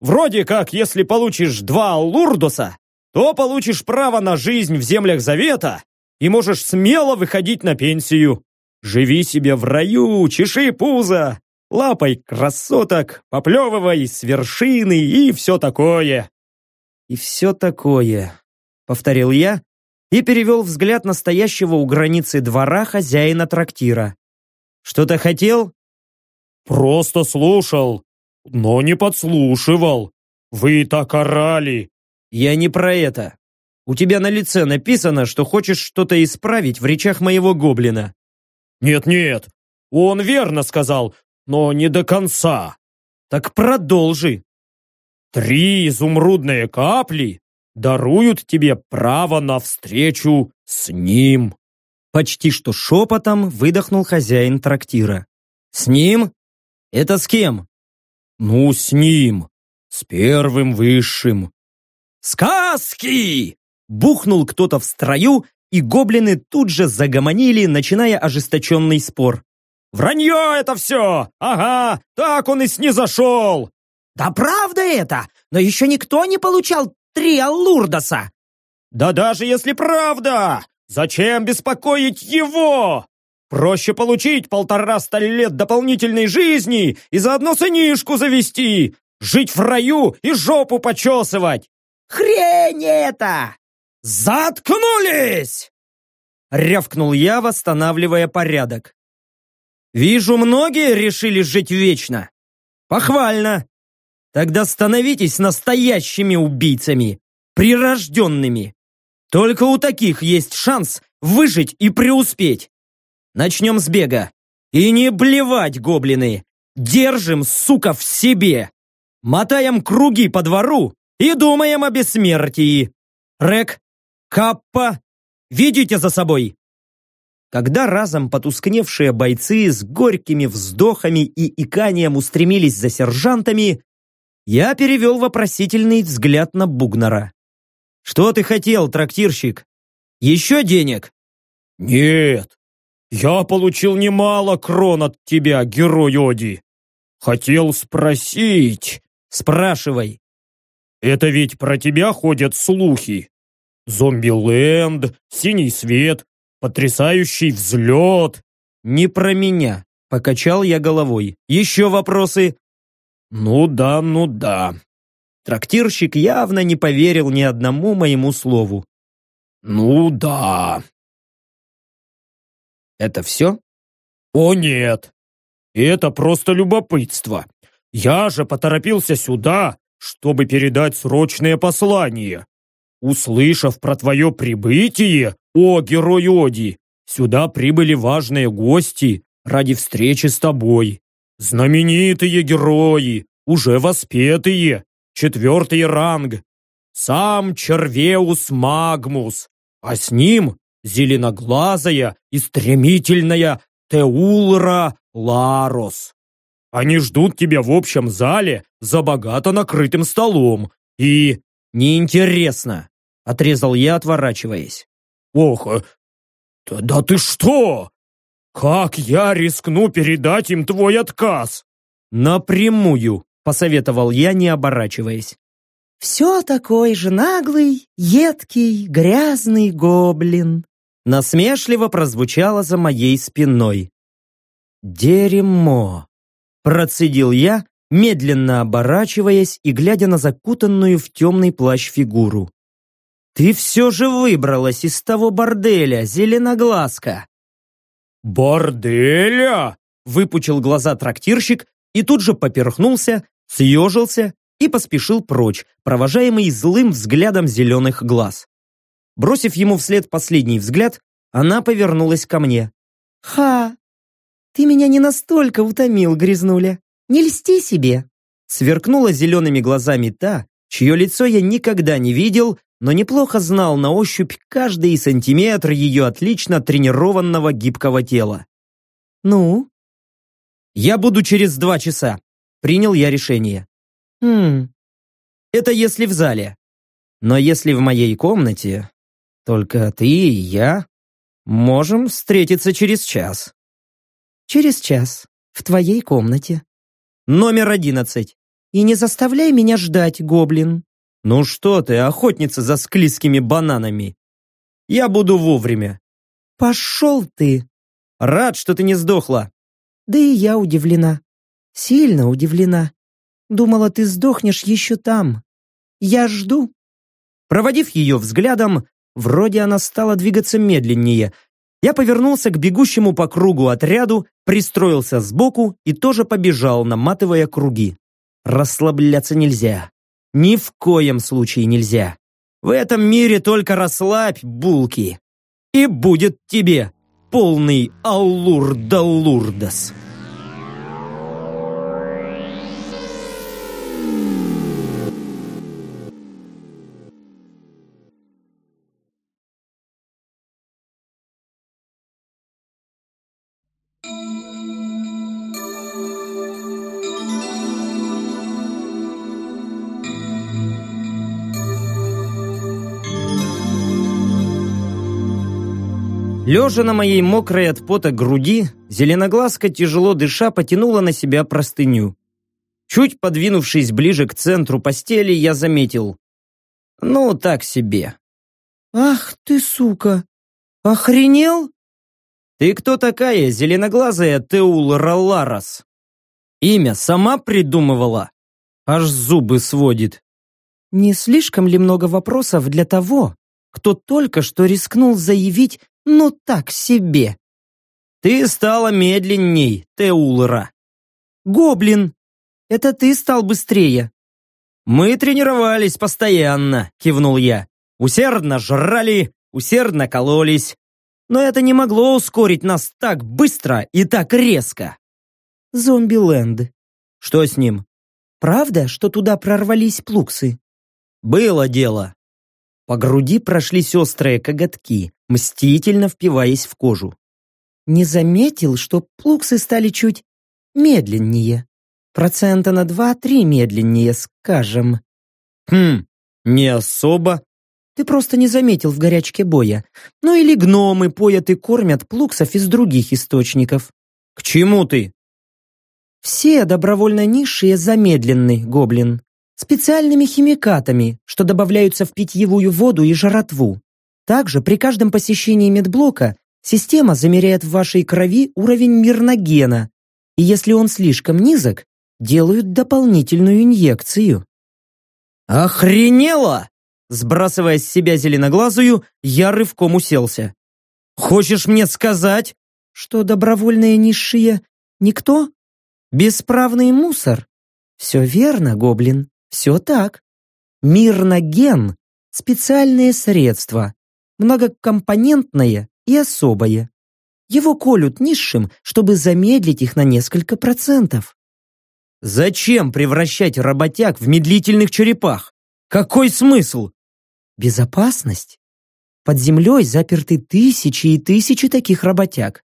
вроде как, если получишь два лурдоса, то получишь право на жизнь в землях Завета и можешь смело выходить на пенсию. Живи себе в раю, чеши пузо, лапай красоток, поплевывай с вершины и все такое. И все такое, повторил я и перевел взгляд настоящего у границы двора хозяина трактира. Что-то хотел? Просто слушал, но не подслушивал. Вы так орали. Я не про это. У тебя на лице написано, что хочешь что-то исправить в речах моего гоблина. Нет-нет, он верно сказал, но не до конца. Так продолжи. Три изумрудные капли даруют тебе право на встречу с ним. Почти что шепотом выдохнул хозяин трактира. С ним? Это с кем? Ну, с ним. С первым высшим. Сказки! Бухнул кто-то в строю, и гоблины тут же загомонили, начиная ожесточенный спор. «Вранье это все! Ага, так он и снизошел!» «Да правда это! Но еще никто не получал три Аллурдоса!» «Да даже если правда! Зачем беспокоить его?» Проще получить полтораста лет дополнительной жизни и заодно сынишку завести, жить в раю и жопу почесывать. Хрень это! Заткнулись! Рявкнул я, восстанавливая порядок. Вижу, многие решили жить вечно. Похвально. Тогда становитесь настоящими убийцами, прирожденными. Только у таких есть шанс выжить и преуспеть. Начнем с бега. И не блевать, гоблины. Держим, сука, в себе. Мотаем круги по двору и думаем о бессмертии. Рек, Каппа, видите за собой. Когда разом потускневшие бойцы с горькими вздохами и иканием устремились за сержантами, я перевел вопросительный взгляд на Бугнера. «Что ты хотел, трактирщик? Еще денег?» «Нет, я получил немало крон от тебя, герой Оди. Хотел спросить...» «Спрашивай». «Это ведь про тебя ходят слухи. Зомби-ленд, синий свет, потрясающий взлет». «Не про меня», — покачал я головой. «Еще вопросы?» «Ну да, ну да». Трактирщик явно не поверил ни одному моему слову. «Ну да». «Это все?» «О нет! Это просто любопытство. Я же поторопился сюда, чтобы передать срочное послание. Услышав про твое прибытие, о герой Оди, сюда прибыли важные гости ради встречи с тобой. Знаменитые герои, уже воспетые, четвертый ранг. Сам Червеус Магмус, а с ним зеленоглазая и стремительная Теулра Ларос. Они ждут тебя в общем зале за богато накрытым столом и... Неинтересно, отрезал я, отворачиваясь. Ох, э, да, да ты что? Как я рискну передать им твой отказ? Напрямую, посоветовал я, не оборачиваясь. Все такой же наглый, едкий, грязный гоблин. Насмешливо прозвучало за моей спиной. Дерьмо. Процедил я, медленно оборачиваясь и глядя на закутанную в темный плащ фигуру. «Ты все же выбралась из того борделя, зеленоглазка!» «Борделя?» — выпучил глаза трактирщик и тут же поперхнулся, съежился и поспешил прочь, провожаемый злым взглядом зеленых глаз. Бросив ему вслед последний взгляд, она повернулась ко мне. «Ха! Ты меня не настолько утомил, грязнуля. Не льсти себе!» Сверкнула зелеными глазами та, чье лицо я никогда не видел, но неплохо знал на ощупь каждый сантиметр ее отлично тренированного гибкого тела. «Ну?» «Я буду через два часа», — принял я решение. «Хм...» «Это если в зале. Но если в моей комнате, только ты и я можем встретиться через час». «Через час. В твоей комнате». «Номер одиннадцать». «И не заставляй меня ждать, гоблин». «Ну что ты, охотница за склизкими бананами! Я буду вовремя!» «Пошел ты!» «Рад, что ты не сдохла!» «Да и я удивлена. Сильно удивлена. Думала, ты сдохнешь еще там. Я жду». Проводив ее взглядом, вроде она стала двигаться медленнее. Я повернулся к бегущему по кругу отряду, пристроился сбоку и тоже побежал, наматывая круги. Расслабляться нельзя. Ни в коем случае нельзя. В этом мире только расслабь, булки. И будет тебе полный Аллур-да-Лурдас. Лежа на моей мокрой от пота груди, зеленоглазка, тяжело дыша, потянула на себя простыню. Чуть подвинувшись ближе к центру постели, я заметил. Ну, так себе. «Ах ты, сука! Охренел?» «Ты кто такая, зеленоглазая Теул Ралларас? Имя сама придумывала? Аж зубы сводит». Не слишком ли много вопросов для того, кто только что рискнул заявить «ну так себе»? «Ты стала медленней, Теулра». «Гоблин, это ты стал быстрее». «Мы тренировались постоянно», — кивнул я. «Усердно жрали, усердно кололись. Но это не могло ускорить нас так быстро и так резко». «Зомби-ленд». «Что с ним?» «Правда, что туда прорвались плуксы?» «Было дело». По груди прошлись острые коготки, мстительно впиваясь в кожу. «Не заметил, что плуксы стали чуть медленнее?» Процента на два-три медленнее, скажем. Хм, не особо. Ты просто не заметил в горячке боя. Ну или гномы поят и кормят плуксов из других источников. К чему ты? Все добровольно низшие замедлены, гоблин. Специальными химикатами, что добавляются в питьевую воду и жратву. Также при каждом посещении медблока система замеряет в вашей крови уровень мирногена, и если он слишком низок, делают дополнительную инъекцию. «Охренела!» Сбрасывая с себя зеленоглазую, я рывком уселся. «Хочешь мне сказать?» «Что добровольные низшие никто? Бесправный мусор?» «Все верно, гоблин, все так. Мирноген – специальное средство, многокомпонентное и особое. Его колют низшим, чтобы замедлить их на несколько процентов. Зачем превращать работяг в медлительных черепах? Какой смысл? Безопасность. Под землей заперты тысячи и тысячи таких работяг.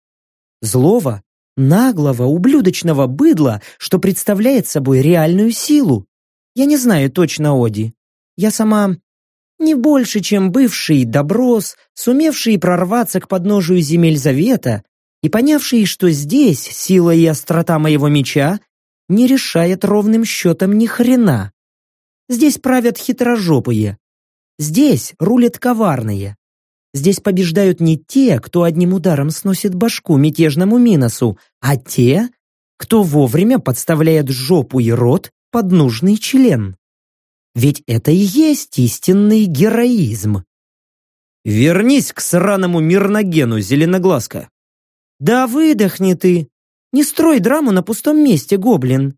Злого, наглого, ублюдочного быдла, что представляет собой реальную силу. Я не знаю точно Оди. Я сама не больше, чем бывший доброс, сумевший прорваться к подножию земель Завета и понявший, что здесь сила и острота моего меча не решает ровным счетом ни хрена. Здесь правят хитрожопые. Здесь рулят коварные. Здесь побеждают не те, кто одним ударом сносит башку мятежному Миносу, а те, кто вовремя подставляет жопу и рот под нужный член. Ведь это и есть истинный героизм. Вернись к сраному мирногену, зеленоглазка. Да выдохни ты, не строй драму на пустом месте, гоблин.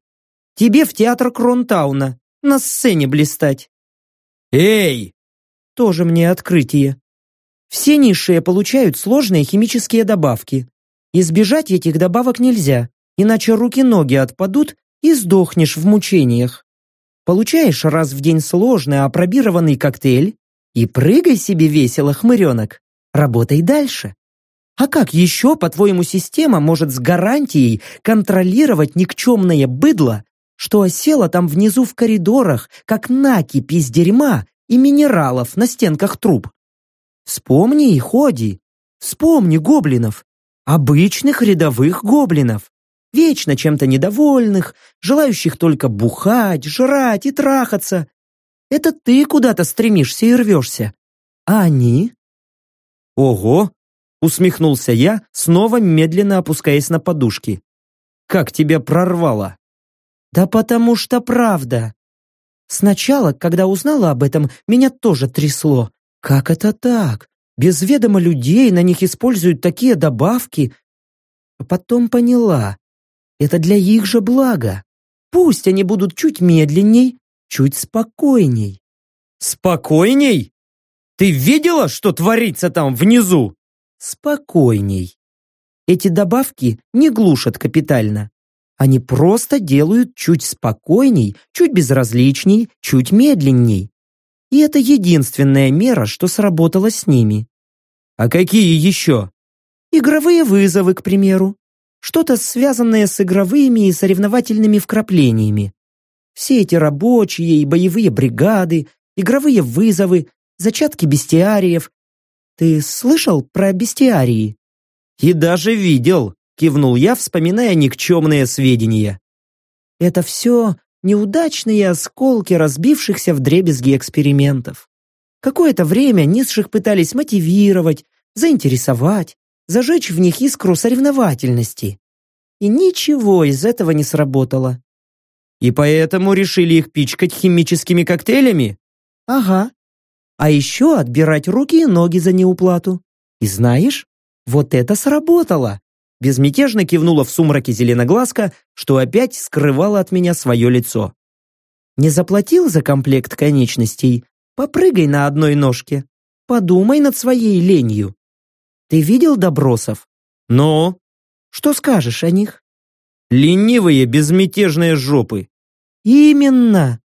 Тебе в театр Кронтауна, на сцене блистать. Эй! Тоже мне открытие. Все низшие получают сложные химические добавки. Избежать этих добавок нельзя, иначе руки-ноги отпадут и сдохнешь в мучениях. Получаешь раз в день сложный апробированный коктейль и прыгай себе весело, хмыренок. Работай дальше. А как еще, по-твоему, система может с гарантией контролировать никчемное быдло, что осело там внизу в коридорах, как накипь из дерьма и минералов на стенках труб? Вспомни и ходи. Вспомни гоблинов. Обычных рядовых гоблинов. Вечно чем-то недовольных, желающих только бухать, жрать и трахаться. Это ты куда-то стремишься и рвешься. А они? Ого, Усмехнулся я, снова медленно опускаясь на подушки. «Как тебя прорвало?» «Да потому что правда. Сначала, когда узнала об этом, меня тоже трясло. Как это так? Без ведома людей на них используют такие добавки. А потом поняла. Это для их же блага. Пусть они будут чуть медленней, чуть спокойней. Спокойней? Ты видела, что творится там внизу? спокойней. Эти добавки не глушат капитально. Они просто делают чуть спокойней, чуть безразличней, чуть медленней. И это единственная мера, что сработала с ними. А какие еще? Игровые вызовы, к примеру. Что-то связанное с игровыми и соревновательными вкраплениями. Все эти рабочие и боевые бригады, игровые вызовы, зачатки бестиариев, ты слышал про бестиарии?» «И даже видел», — кивнул я, вспоминая никчемные сведения. «Это все неудачные осколки разбившихся в дребезги экспериментов. Какое-то время низших пытались мотивировать, заинтересовать, зажечь в них искру соревновательности. И ничего из этого не сработало. И поэтому решили их пичкать химическими коктейлями? Ага. А еще отбирать руки и ноги за неуплату. И знаешь, вот это сработало. Безмятежно кивнула в сумраке зеленоглазка, что опять скрывала от меня свое лицо. Не заплатил за комплект конечностей? Попрыгай на одной ножке. Подумай над своей ленью. Ты видел добросов? Но? Что скажешь о них? Ленивые, безмятежные жопы. Именно.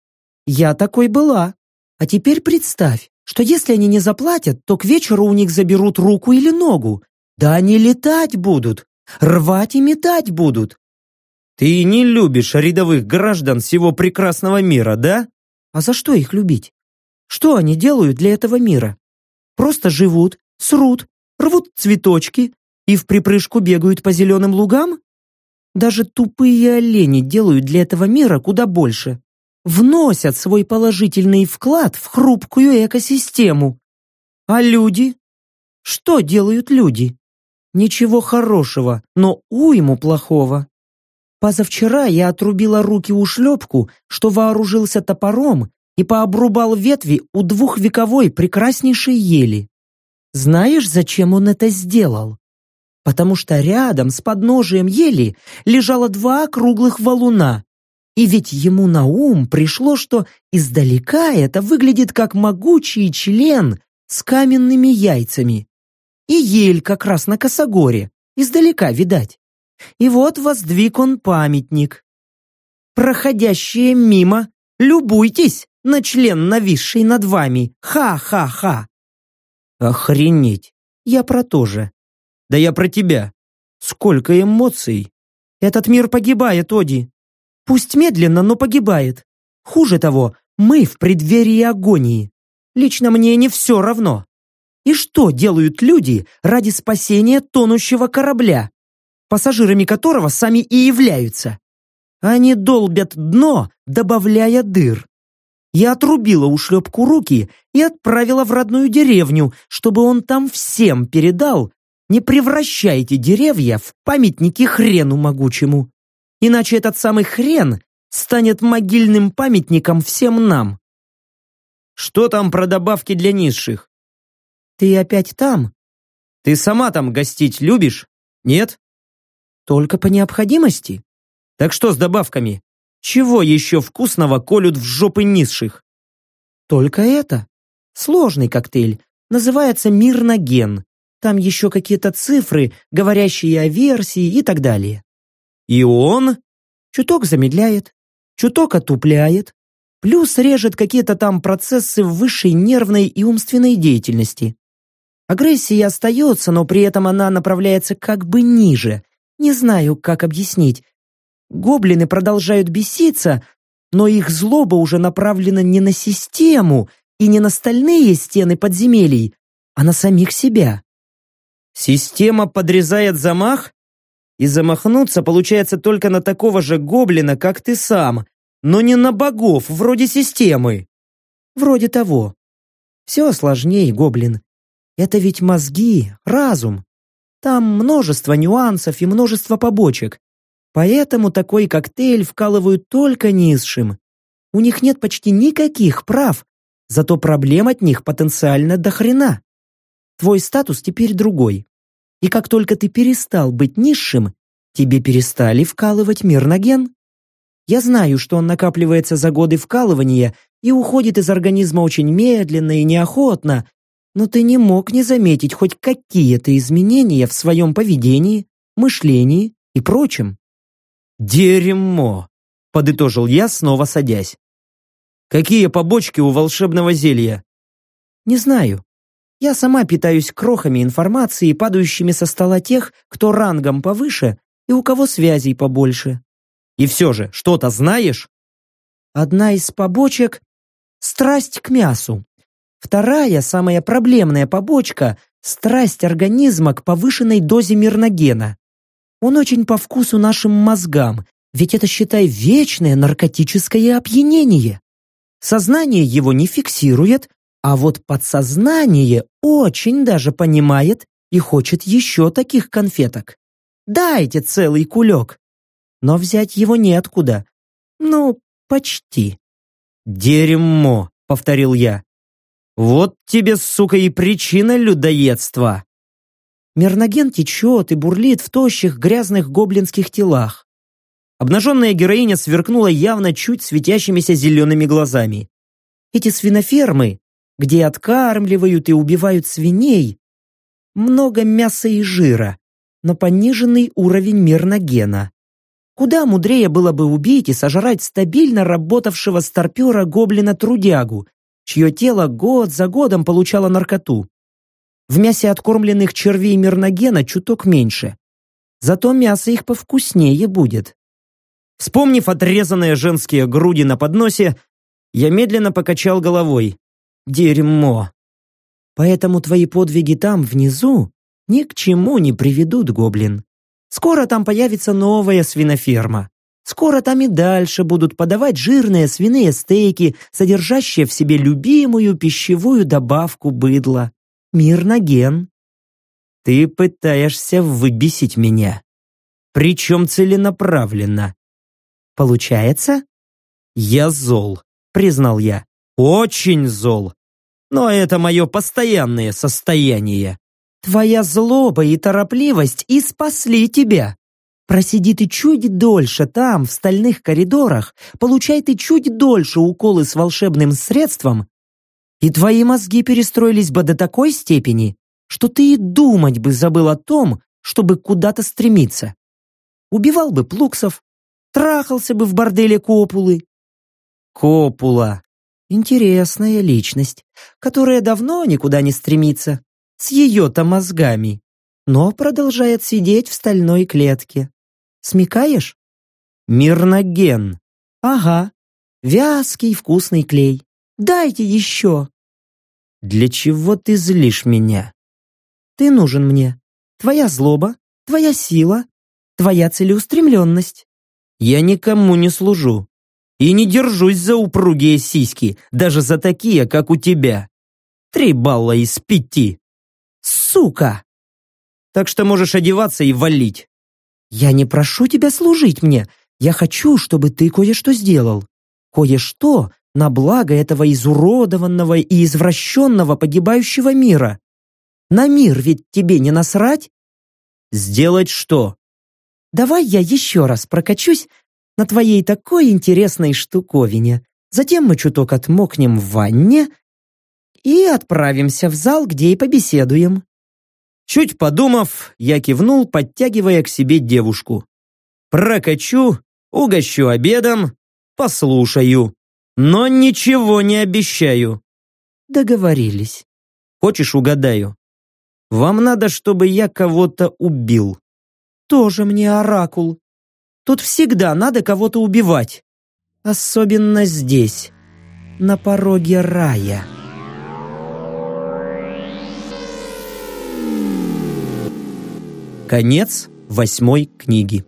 Я такой была. А теперь представь, что если они не заплатят, то к вечеру у них заберут руку или ногу. Да они летать будут, рвать и метать будут. Ты не любишь рядовых граждан всего прекрасного мира, да? А за что их любить? Что они делают для этого мира? Просто живут, срут, рвут цветочки и в припрыжку бегают по зеленым лугам? Даже тупые олени делают для этого мира куда больше. Вносят свой положительный вклад в хрупкую экосистему. А люди? Что делают люди? Ничего хорошего, но уйму плохого. Позавчера я отрубила руки у шлепку, что вооружился топором и пообрубал ветви у двухвековой прекраснейшей ели. Знаешь, зачем он это сделал? Потому что рядом с подножием ели лежало два круглых валуна. И ведь ему на ум пришло, что издалека это выглядит как могучий член с каменными яйцами. И ель как раз на косогоре, издалека видать. И вот воздвиг он памятник. Проходящие мимо, любуйтесь на член, нависший над вами. Ха-ха-ха. Охренеть. Я про то же. Да я про тебя. Сколько эмоций. Этот мир погибает, Оди. Пусть медленно, но погибает. Хуже того, мы в преддверии агонии. Лично мне не все равно. И что делают люди ради спасения тонущего корабля, пассажирами которого сами и являются? Они долбят дно, добавляя дыр. Я отрубила ушлепку руки и отправила в родную деревню, чтобы он там всем передал, не превращайте деревья в памятники хрену могучему. Иначе этот самый хрен станет могильным памятником всем нам. Что там про добавки для низших? Ты опять там? Ты сама там гостить любишь? Нет? Только по необходимости. Так что с добавками? Чего еще вкусного колют в жопы низших? Только это. Сложный коктейль. Называется мирноген. Там еще какие-то цифры, говорящие о версии и так далее. И он чуток замедляет, чуток отупляет, плюс режет какие-то там процессы в высшей нервной и умственной деятельности. Агрессия остается, но при этом она направляется как бы ниже. Не знаю, как объяснить. Гоблины продолжают беситься, но их злоба уже направлена не на систему и не на стальные стены подземелий, а на самих себя. Система подрезает замах? И замахнуться получается только на такого же гоблина, как ты сам, но не на богов, вроде системы. Вроде того. Все сложнее, гоблин. Это ведь мозги, разум. Там множество нюансов и множество побочек. Поэтому такой коктейль вкалывают только низшим. У них нет почти никаких прав, зато проблем от них потенциально до хрена. Твой статус теперь другой. И как только ты перестал быть низшим, тебе перестали вкалывать мирноген. Я знаю, что он накапливается за годы вкалывания и уходит из организма очень медленно и неохотно, но ты не мог не заметить хоть какие-то изменения в своем поведении, мышлении и прочем. «Дерьмо!» — подытожил я, снова садясь. «Какие побочки у волшебного зелья?» «Не знаю. Я сама питаюсь крохами информации, падающими со стола тех, кто рангом повыше и у кого связей побольше». «И все же, что-то знаешь?» Одна из побочек — страсть к мясу. Вторая, самая проблемная побочка – страсть организма к повышенной дозе мирногена. Он очень по вкусу нашим мозгам, ведь это, считай, вечное наркотическое опьянение. Сознание его не фиксирует, а вот подсознание очень даже понимает и хочет еще таких конфеток. Дайте целый кулек. Но взять его неоткуда. Ну, почти. «Дерьмо», — повторил я. «Вот тебе, сука, и причина людоедства». Мерноген течет и бурлит в тощих грязных гоблинских телах. Обнаженная героиня сверкнула явно чуть светящимися зелеными глазами. Эти свинофермы, где откармливают и убивают свиней, много мяса и жира, но пониженный уровень мерногена. Куда мудрее было бы убить и сожрать стабильно работавшего старпера гоблина-трудягу, чье тело год за годом получало наркоту. В мясе откормленных червей мерногена чуток меньше. Зато мясо их повкуснее будет. Вспомнив отрезанные женские груди на подносе, я медленно покачал головой. Дерьмо. Поэтому твои подвиги там, внизу, ни к чему не приведут, гоблин. Скоро там появится новая свиноферма. Скоро там и дальше будут подавать жирные свиные стейки, содержащие в себе любимую пищевую добавку быдла. Мирноген. Ты пытаешься выбесить меня. Причем целенаправленно. Получается? Я зол, признал я. Очень зол. Но это мое постоянное состояние. Твоя злоба и торопливость и спасли тебя. Просиди ты чуть дольше там, в стальных коридорах, получай ты чуть дольше уколы с волшебным средством, и твои мозги перестроились бы до такой степени, что ты и думать бы забыл о том, чтобы куда-то стремиться. Убивал бы плуксов, трахался бы в борделе Копулы. Копула. Интересная личность, которая давно никуда не стремится с ее-то мозгами, но продолжает сидеть в стальной клетке. Смекаешь? Мирноген. Ага. Вязкий вкусный клей. Дайте еще. Для чего ты злишь меня? Ты нужен мне. Твоя злоба, твоя сила, твоя целеустремленность. Я никому не служу. И не держусь за упругие сиськи, даже за такие, как у тебя. Три балла из пяти. Сука! Так что можешь одеваться и валить. Я не прошу тебя служить мне. Я хочу, чтобы ты кое-что сделал. Кое-что на благо этого изуродованного и извращенного погибающего мира. На мир ведь тебе не насрать? Сделать что? Давай я еще раз прокачусь на твоей такой интересной штуковине. Затем мы чуток отмокнем в ванне, и отправимся в зал, где и побеседуем». Чуть подумав, я кивнул, подтягивая к себе девушку. «Прокачу, угощу обедом, послушаю, но ничего не обещаю». «Договорились». «Хочешь, угадаю? Вам надо, чтобы я кого-то убил». «Тоже мне оракул. Тут всегда надо кого-то убивать. Особенно здесь, на пороге рая». Конец восьмой книги.